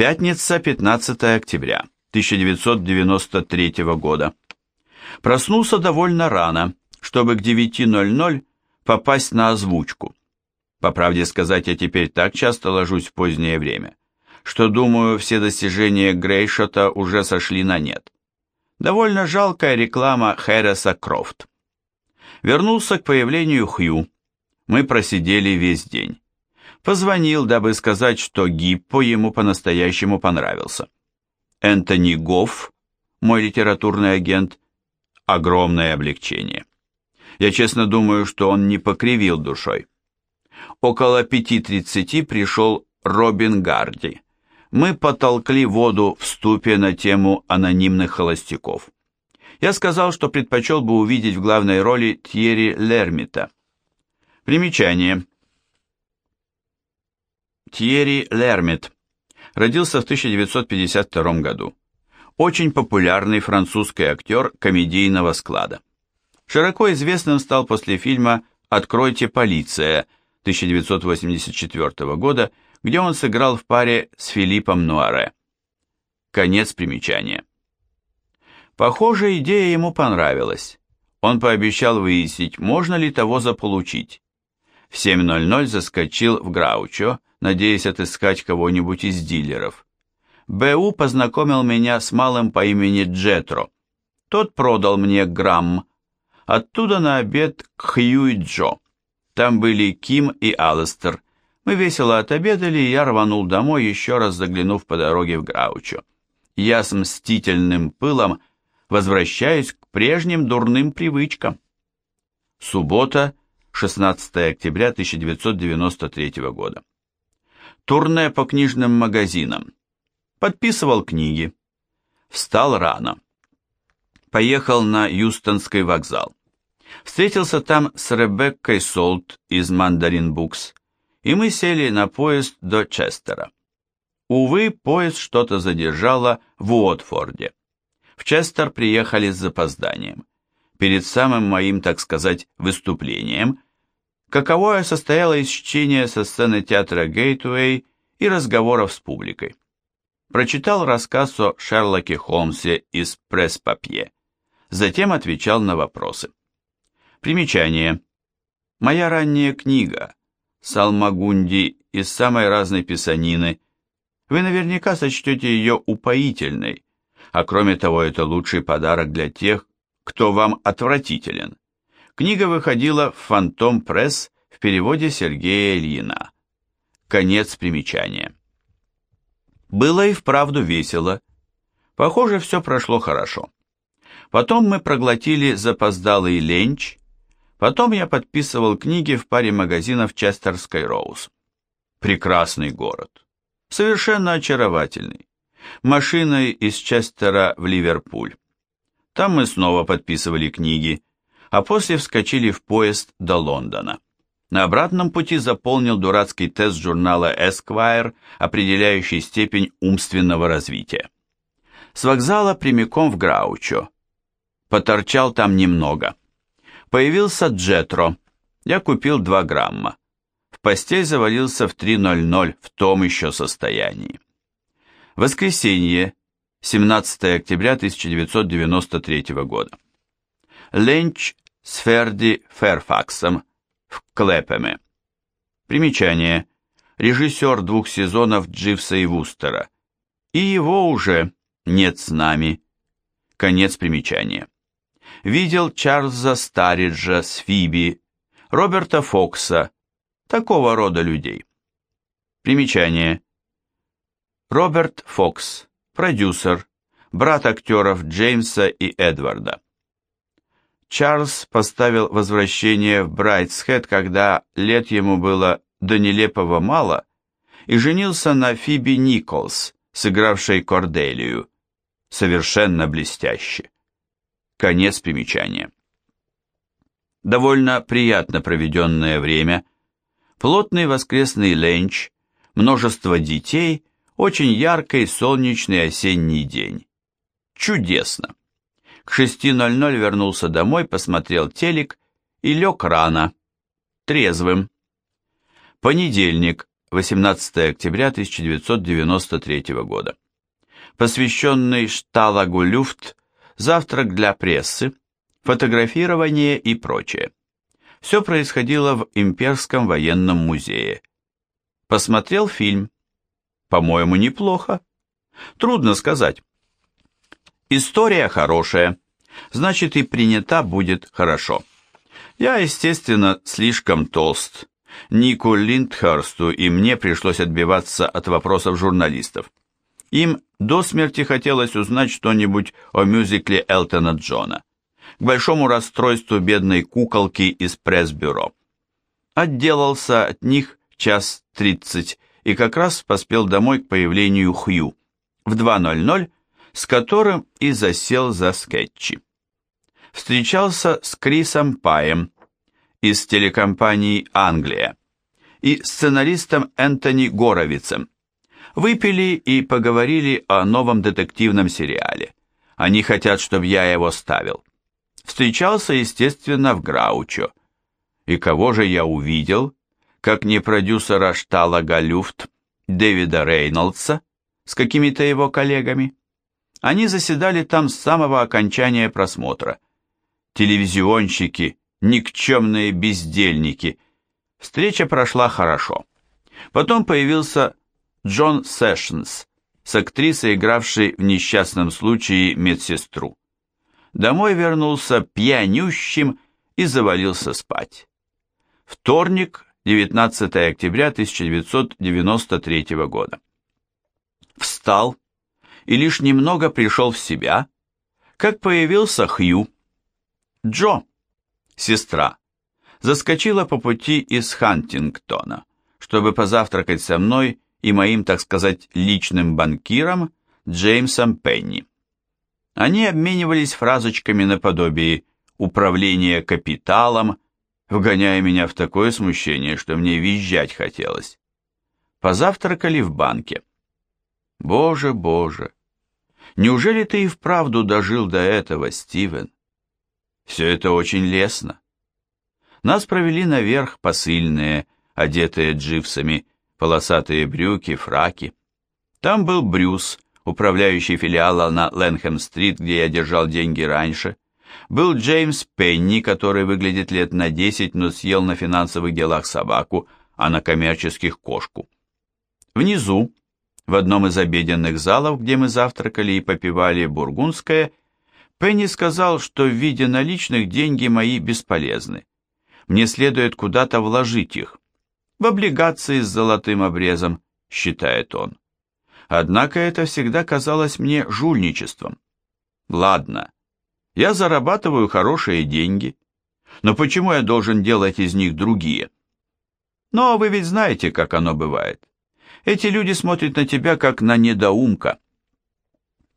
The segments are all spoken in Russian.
Пятница, 15 октября 1993 года. Проснулся довольно рано, чтобы к 9.00 попасть на озвучку. По правде сказать, я теперь так часто ложусь в позднее время, что, думаю, все достижения Грейшота уже сошли на нет. Довольно жалкая реклама Хэрриса Крофт. Вернулся к появлению Хью. Мы просидели весь день. Позвонил, дабы сказать, что Гиппо ему по-настоящему понравился. Энтони Гофф, мой литературный агент, огромное облегчение. Я честно думаю, что он не покривил душой. Около 5.30 пришел Робин Гарди. Мы потолкли воду в ступе на тему анонимных холостяков. Я сказал, что предпочел бы увидеть в главной роли Тьерри Лермита. Примечание. Тьерри Лермит родился в 1952 году. Очень популярный французский актер комедийного склада. Широко известным стал после фильма «Откройте полиция» 1984 года, где он сыграл в паре с Филиппом Нуаре. Конец примечания. Похоже, идея ему понравилась. Он пообещал выяснить, можно ли того заполучить. В 7.00 заскочил в Граучо, надеясь отыскать кого-нибудь из дилеров. Б.У. познакомил меня с малым по имени Джетро. Тот продал мне грамм. Оттуда на обед к Хью и Джо. Там были Ким и Алластер. Мы весело отобедали, и я рванул домой, еще раз заглянув по дороге в Граучо. Я с мстительным пылом возвращаюсь к прежним дурным привычкам. Суббота, 16 октября 1993 года. Турне по книжным магазинам. Подписывал книги. Встал рано. Поехал на Юстонский вокзал. Встретился там с Ребеккой Солт из Мандарин Букс, и мы сели на поезд до Честера. Увы, поезд что-то задержало в Уотфорде. В Честер приехали с запозданием. Перед самым моим, так сказать, выступлением – каковое состояло из чтения со сцены театра Гейтуэй и разговоров с публикой. Прочитал рассказ о Шерлоке Холмсе из пресс-папье. Затем отвечал на вопросы. Примечание. Моя ранняя книга «Салмагунди» из самой разной писанины. Вы наверняка сочтете ее упоительной, а кроме того, это лучший подарок для тех, кто вам отвратителен. Книга выходила в «Фантом Пресс» в переводе Сергея Ильина. Конец примечания. Было и вправду весело. Похоже, все прошло хорошо. Потом мы проглотили запоздалый ленч, потом я подписывал книги в паре магазинов Честерской Роуз. Прекрасный город. Совершенно очаровательный. Машиной из Честера в Ливерпуль. Там мы снова подписывали книги, а после вскочили в поезд до Лондона. На обратном пути заполнил дурацкий тест журнала Esquire, определяющий степень умственного развития. С вокзала прямиком в Граучо. Поторчал там немного. Появился Джетро. Я купил 2 грамма. В постель завалился в 3.00 в том еще состоянии. Воскресенье, 17 октября 1993 года. Ленч с Ферди Ферфаксом в Клэпеме. Примечание. Режиссер двух сезонов Дживса и Вустера. И его уже нет с нами. Конец примечания. Видел Чарльза Стариджа с Фиби, Роберта Фокса, такого рода людей. Примечание. Роберт Фокс, продюсер, брат актеров Джеймса и Эдварда. Чарльз поставил возвращение в Брайтсхед, когда лет ему было до нелепого мало, и женился на Фиби Николс, сыгравшей Корделию. Совершенно блестяще. Конец примечания. Довольно приятно проведенное время, плотный воскресный ленч, множество детей, очень яркий солнечный осенний день. Чудесно. К 6.00 вернулся домой, посмотрел телек и лег рано, трезвым. Понедельник, 18 октября 1993 года. Посвященный Шталагу Люфт, завтрак для прессы, фотографирование и прочее. Все происходило в Имперском военном музее. Посмотрел фильм. По-моему, неплохо. Трудно сказать. История хорошая, значит и принята будет хорошо. Я, естественно, слишком толст. Нику Линдхерсту и мне пришлось отбиваться от вопросов журналистов. Им до смерти хотелось узнать что-нибудь о мюзикле Элтона Джона. К большому расстройству бедной куколки из пресс-бюро. Отделался от них час тридцать и как раз поспел домой к появлению Хью в 2.00 с которым и засел за скетчи. Встречался с Крисом Паем из телекомпании «Англия» и сценаристом Энтони Горовицем. Выпили и поговорили о новом детективном сериале. Они хотят, чтобы я его ставил. Встречался, естественно, в Граучо. И кого же я увидел, как не продюсера Штала Галюфт Дэвида Рейнольдса с какими-то его коллегами? Они заседали там с самого окончания просмотра. Телевизионщики, никчемные бездельники. Встреча прошла хорошо. Потом появился Джон Сэшнс с актрисой, игравшей в несчастном случае медсестру. Домой вернулся пьянющим и завалился спать. Вторник, 19 октября 1993 года. Встал и лишь немного пришел в себя, как появился Хью. Джо, сестра, заскочила по пути из Хантингтона, чтобы позавтракать со мной и моим, так сказать, личным банкиром Джеймсом Пенни. Они обменивались фразочками наподобие «управление капиталом», вгоняя меня в такое смущение, что мне визжать хотелось. Позавтракали в банке. Боже, боже, Неужели ты и вправду дожил до этого, Стивен? Все это очень лестно. Нас провели наверх посыльные, одетые дживсами, полосатые брюки, фраки. Там был Брюс, управляющий филиала на Ленхэм-стрит, где я держал деньги раньше. Был Джеймс Пенни, который выглядит лет на десять, но съел на финансовых делах собаку, а на коммерческих кошку. Внизу, в одном из обеденных залов, где мы завтракали и попивали бургундское, Пенни сказал, что в виде наличных деньги мои бесполезны. Мне следует куда-то вложить их. В облигации с золотым обрезом, считает он. Однако это всегда казалось мне жульничеством. Ладно, я зарабатываю хорошие деньги, но почему я должен делать из них другие? Но вы ведь знаете, как оно бывает. Эти люди смотрят на тебя как на недоумка.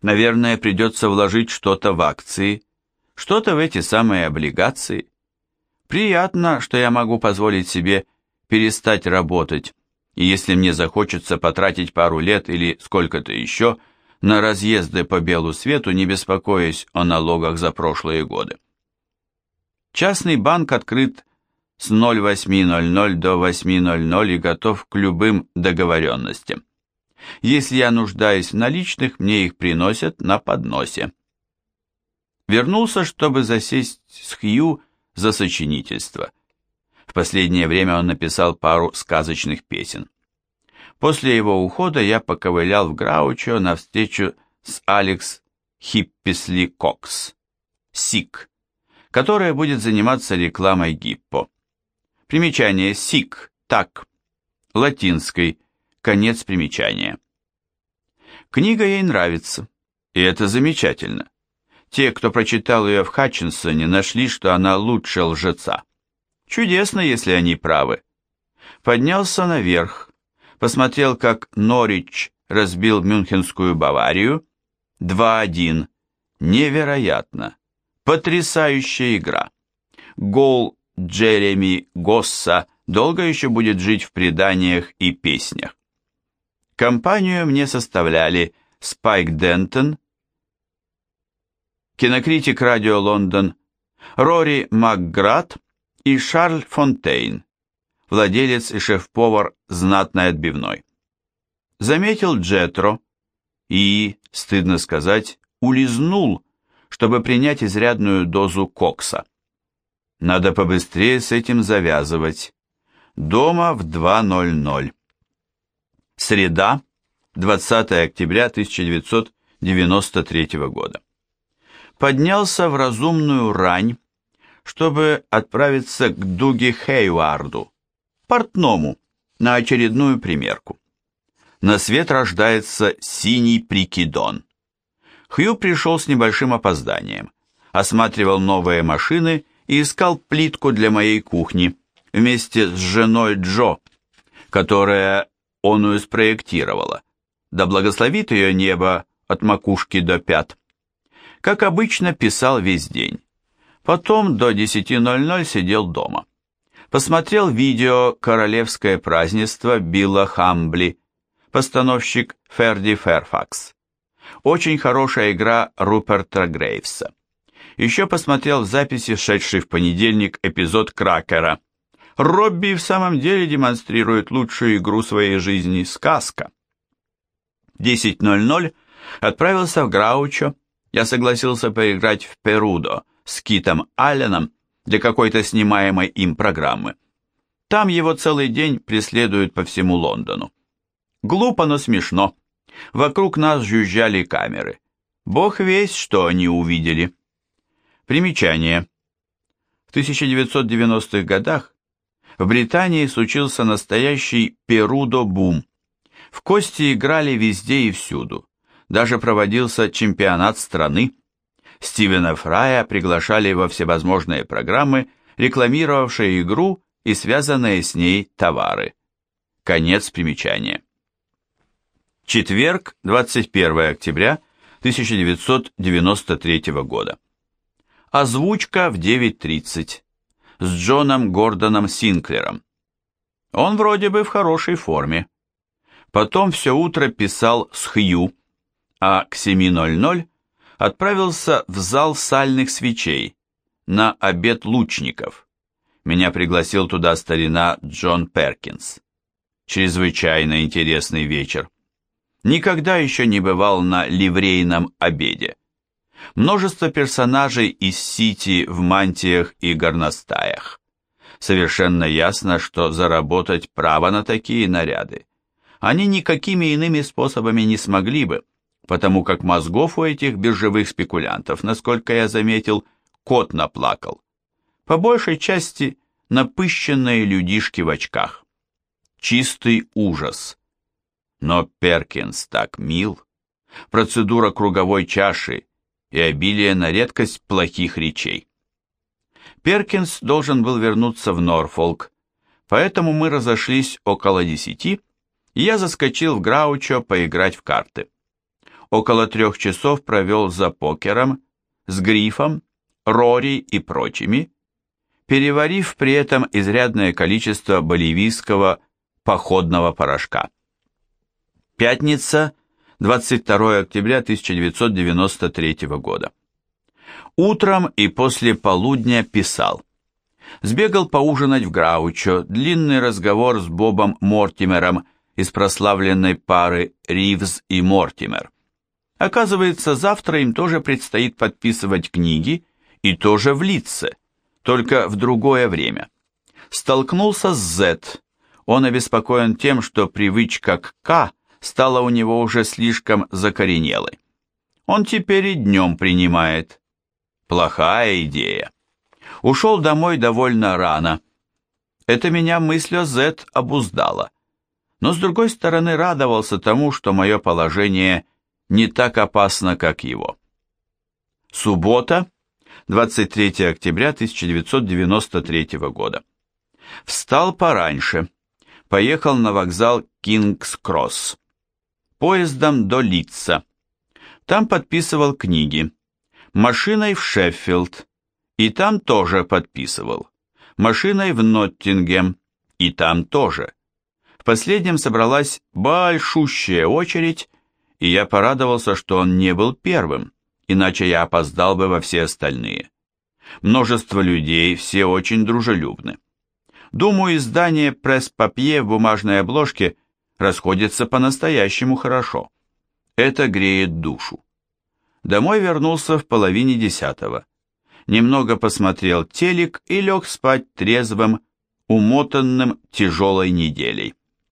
Наверное, придется вложить что-то в акции, что-то в эти самые облигации. Приятно, что я могу позволить себе перестать работать, и если мне захочется потратить пару лет или сколько-то еще на разъезды по белу свету, не беспокоясь о налогах за прошлые годы. Частный банк открыт с 08.00 до 8.00 и готов к любым договоренностям. Если я нуждаюсь в наличных, мне их приносят на подносе. Вернулся, чтобы засесть с Хью за сочинительство. В последнее время он написал пару сказочных песен. После его ухода я поковылял в Граучо на встречу с Алекс Хипписли Кокс, СИК, которая будет заниматься рекламой Гиппо. Примечание сик, так, латинской, конец примечания. Книга ей нравится, и это замечательно. Те, кто прочитал ее в Хатчинсоне, нашли, что она лучше лжеца. Чудесно, если они правы. Поднялся наверх, посмотрел, как Норич разбил Мюнхенскую Баварию. 2-1. Невероятно. Потрясающая игра. Гол Джереми Госса долго еще будет жить в преданиях и песнях. Компанию мне составляли Спайк Дентон, кинокритик Радио Лондон, Рори Макград и Шарль Фонтейн. владелец и шеф-повар знатной отбивной. Заметил Джетро и, стыдно сказать, улизнул, чтобы принять изрядную дозу кокса. Надо побыстрее с этим завязывать. Дома в 2.00. Среда, 20 октября 1993 года. Поднялся в разумную рань, чтобы отправиться к Дуге Хейварду, портному, на очередную примерку. На свет рождается синий прикидон. Хью пришел с небольшим опозданием, осматривал новые машины и искал плитку для моей кухни вместе с женой Джо, которая оную спроектировала. Да благословит ее небо от макушки до пят. Как обычно, писал весь день. Потом до 10.00 сидел дома. Посмотрел видео «Королевское празднество» Билла Хамбли, постановщик Ферди Ферфакс. Очень хорошая игра Руперта Грейвса. Еще посмотрел в записи, шедший в понедельник, эпизод Кракера. Робби в самом деле демонстрирует лучшую игру своей жизни «Сказка». 10.00 отправился в Граучо. Я согласился поиграть в Перудо с Китом Алленом для какой-то снимаемой им программы. Там его целый день преследуют по всему Лондону. Глупо, но смешно. Вокруг нас жужжали камеры. Бог весь, что они увидели. Примечание. В 1990-х годах в Британии случился настоящий перудо-бум. В кости играли везде и всюду. Даже проводился чемпионат страны. Стивена Фрая приглашали во всевозможные программы, рекламировавшие игру и связанные с ней товары. Конец примечания. Четверг, 21 октября 1993 года. Озвучка в 9.30 с Джоном Гордоном Синклером. Он вроде бы в хорошей форме. Потом все утро писал с Хью, а к 7.00 отправился в зал сальных свечей на обед лучников. Меня пригласил туда старина Джон Перкинс. Чрезвычайно интересный вечер. Никогда еще не бывал на ливрейном обеде. Множество персонажей из Сити в мантиях и горностаях. Совершенно ясно, что заработать право на такие наряды они никакими иными способами не смогли бы, потому как мозгов у этих биржевых спекулянтов, насколько я заметил, кот наплакал. По большей части напыщенные людишки в очках. Чистый ужас. Но Перкинс так мил. Процедура круговой чаши и обилие на редкость плохих речей. Перкинс должен был вернуться в Норфолк, поэтому мы разошлись около десяти, и я заскочил в Граучо поиграть в карты. Около трех часов провел за покером, с Грифом, Рори и прочими, переварив при этом изрядное количество боливийского походного порошка. Пятница, 22 октября 1993 года. Утром и после полудня писал. Сбегал поужинать в Граучо, длинный разговор с Бобом Мортимером из прославленной пары Ривз и Мортимер. Оказывается, завтра им тоже предстоит подписывать книги, и тоже в лице, только в другое время. Столкнулся с Z. Он обеспокоен тем, что привычка к К стала у него уже слишком закоренелой. Он теперь и днем принимает. Плохая идея. Ушел домой довольно рано. Это меня мысль о Z обуздала. Но с другой стороны радовался тому, что мое положение не так опасно, как его. Суббота, 23 октября 1993 года. Встал пораньше. Поехал на вокзал Кингс-Кросс поездом до Литца. Там подписывал книги. Машиной в Шеффилд. И там тоже подписывал. Машиной в Ноттингем. И там тоже. В последнем собралась большущая очередь, и я порадовался, что он не был первым, иначе я опоздал бы во все остальные. Множество людей, все очень дружелюбны. Думаю, издание пресс-папье в бумажной обложке расходится по-настоящему хорошо. Это греет душу. Домой вернулся в половине десятого. Немного посмотрел телек и лег спать трезвым, умотанным тяжелой неделей.